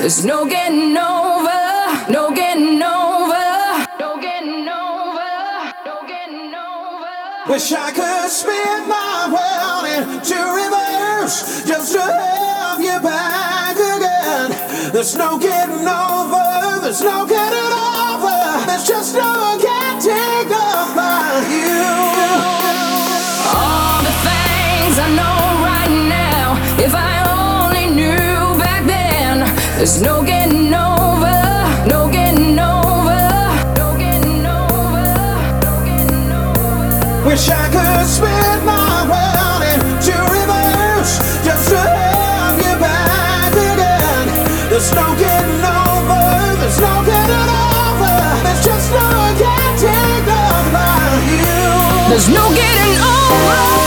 there's no getting over, no getting over, no getting over, no getting over. Wish I could spin my world into reverse just to have you back again. There's no getting over, there's no getting over, there's just no getting over you. There's no getting over, no getting over, no getting over, no getting over. Wish I could spin my world into reverse just to have you back again. There's no getting over, there's no getting over, there's just no getting over you. There's no getting over.